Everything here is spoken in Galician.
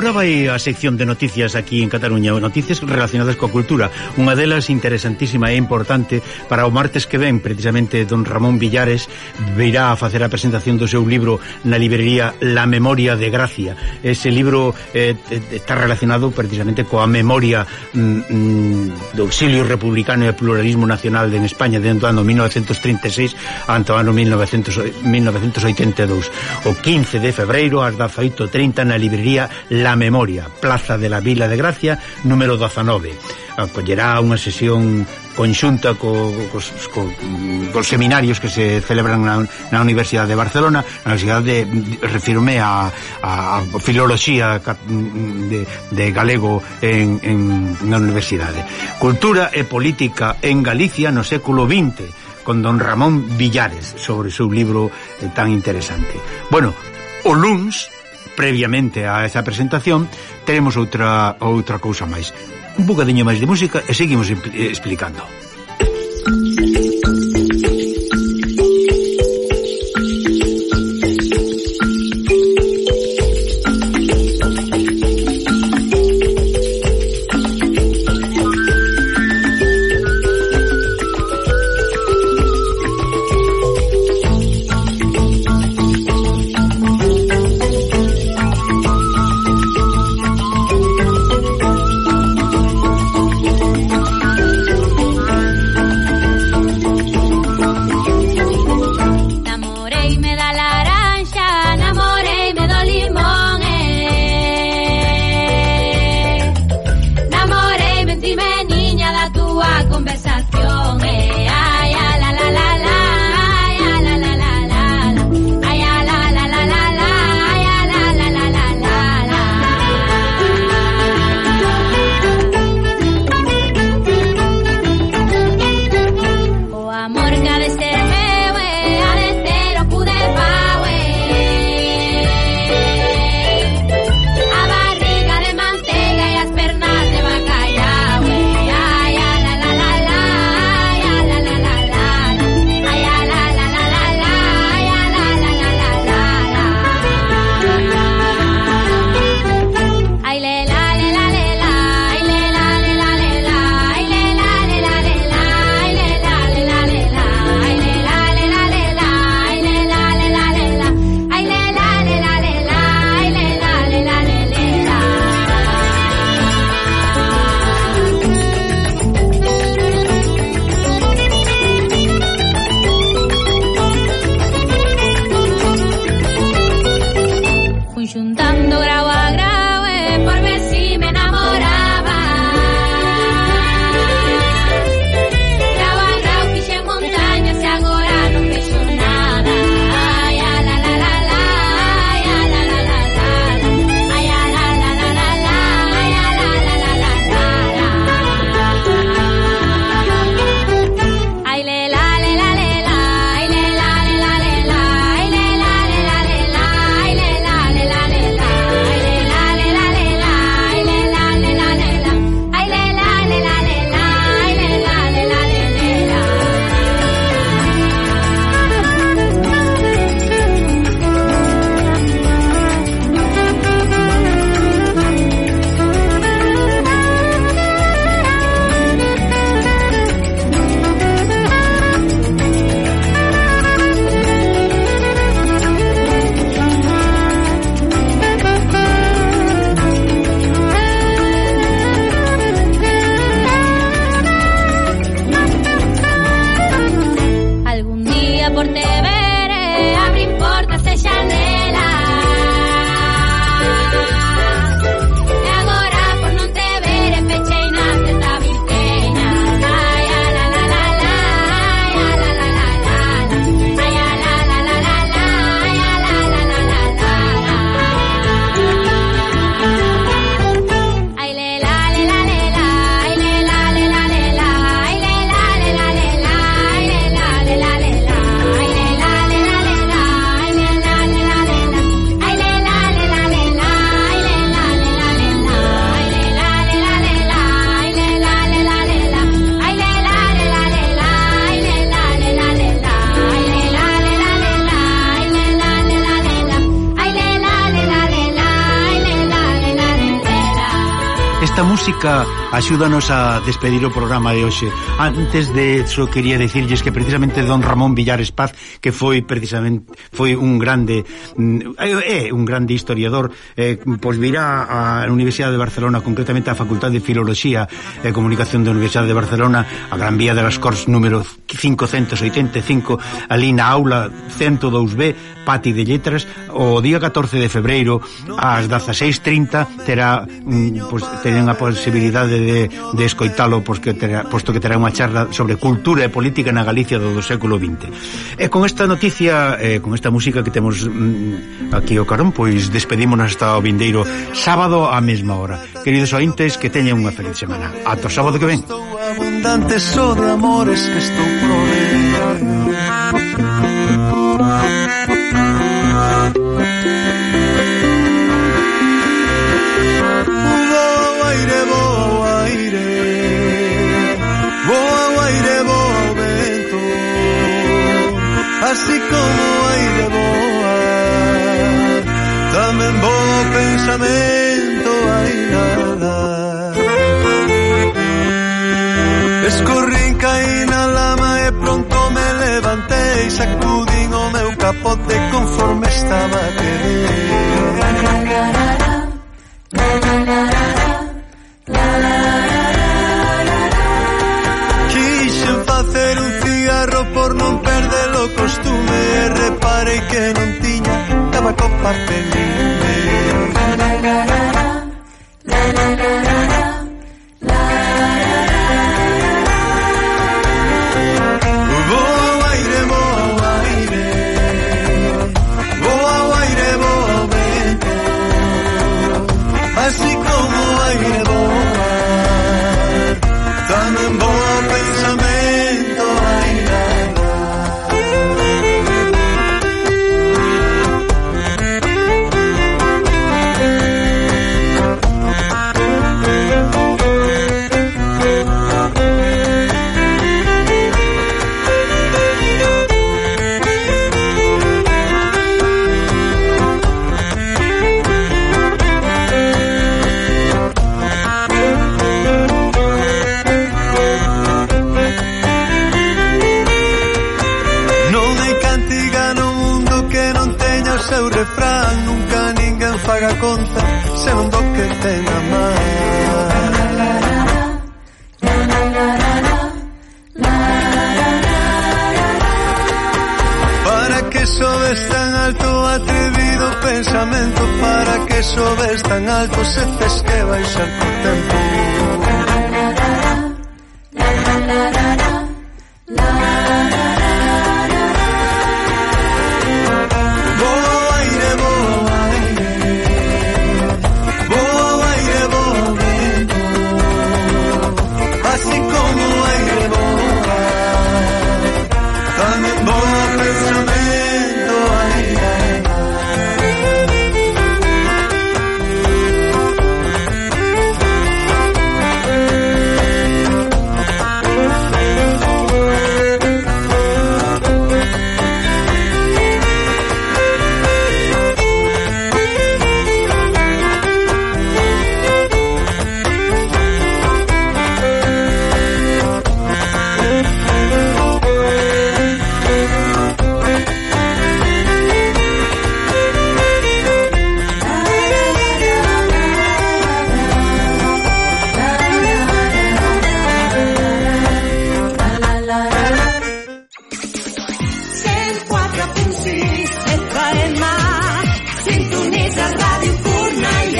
Agora vai a sección de noticias aquí en Cataluña, noticias relacionadas coa cultura. Unha delas interesantísima e importante para o martes que ven, precisamente don Ramón Villares virá a facer a presentación do seu libro na librería La Memoria de Gracia. Ese libro eh, está relacionado precisamente coa memoria mm, mm, do auxilio republicano e pluralismo nacional en España dentro do ano 1936 ante o ano 1900, 1982. O 15 de febreiro ás 18:30 na librería La da memoria, Plaza de la Vila de Gracia, número 19. Acollerá ah, unha sesión conxunta co, cos, co, cos seminarios que se celebran na, na Universidade de Barcelona. Na Universidade, de, refirme a, a, a filoloxía de, de galego en, en, na Universidade. Cultura e política en Galicia no século XX con don Ramón Villares sobre o seu libro eh, tan interesante. Bueno, o LUNS previamente a esa presentación, teremos outra outra cousa máis. Un bocadiño máis de música e seguimos explicando. música axúdanos a despedir o programa de hoxe. Antes de eso quería decirlles que precisamente don Ramón Villares Paz, que foi precisamente foi un grande mm, é eh, un grande historiador, eh, pois virá á Universidade de Barcelona, concretamente á Facultade de Filoloxía e Comunicación da Universidade de Barcelona, a Gran Vía de las Corts número 585, ali na aula 102B, Pati de Letras, o día 14 de febreiro ás 16:30 terá mm, pois terán a posibilidade de, de escoitalo porque terá, posto que terá unha charla sobre cultura e política na Galicia do, do século XX e con esta noticia eh, con esta música que temos mm, aquí o carón pois despedímonos hasta o vindeiro sábado á mesma hora. Queridos ointes que teñen unha feliz semana. Ata o sábado que ven. Abundante só de amores que estou provendo Voltei, sacudín o meu capote conforme estaba querer. Quixen facer un cigarro por non perder o costume E reparei que non tiña tabaco para pedirme La la la la la la la la seu refrán Nunca ninguén faga conta Se non do que ten a man. Para que sobes tan alto atrevido pensamento Para que sobes tan alto se tes que baixar co tempo